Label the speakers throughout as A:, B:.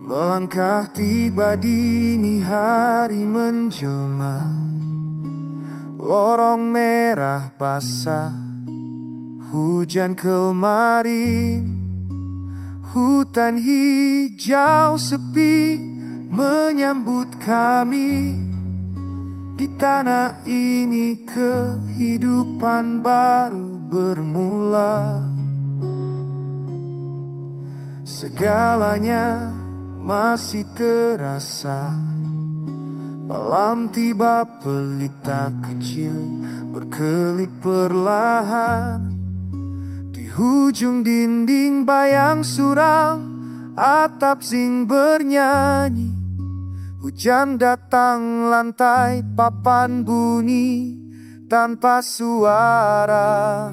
A: Bukankah tiba dini hari menjelma. Lorong merah basah Hujan kemarin Hutan hijau sepi Menyambut kami. Di tanah ini kehidupan baru bermula. Segalanya masih terasa. Malam tiba pelita kecil berkelip perlahan. Di hujung dinding bayang suram Atap zing bernyanyi. Hujan datang lantai papan bunyi tanpa suara.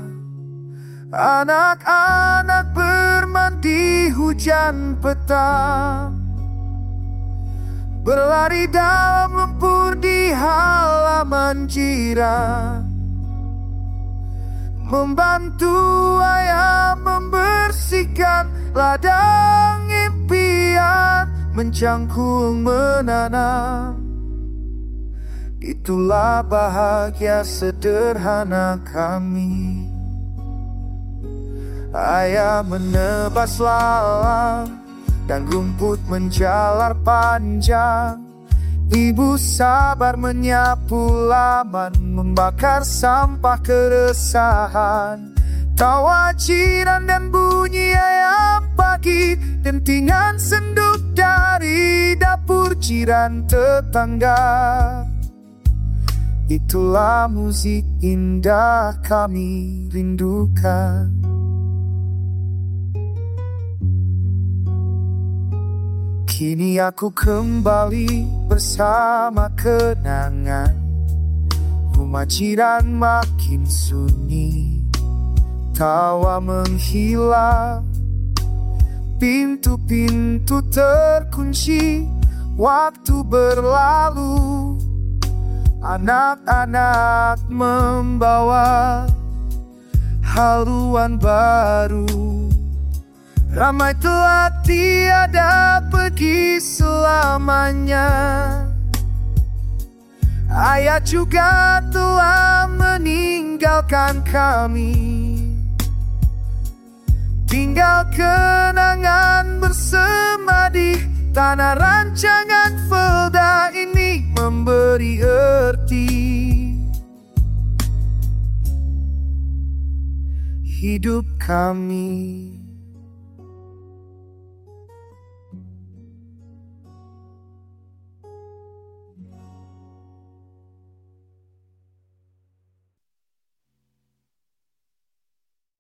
A: Anak-anak bermandi hujan petang Berlari dalam lumpur di halaman jiran Membantu ayah membersihkan ladang impian Mencangkul menanam. Itulah bahagia sederhana kami. Ayah menebas lalang dan rumput menjalar panjang. Ibu sabar menyapu laman Membakar sampah keresahan. Tawa jiran dan bunyi ayam pagi Dentingan senduk dari dapur jiran tetangga. Itulah musik indah kami rindukan Kini aku kembali bersama kenangan. Rumah jiran makin sunyi. Tawa menghilang. Pintu-pintu terkunci. Waktu berlalu. Anak-anak membawa haluan baru Ramai telah tiada pergi selamanya. Ayah juga telah meninggalkan kami. Tinggal kenangan bersama di tanah rancangan Felda ini memberi erti. Hidup kami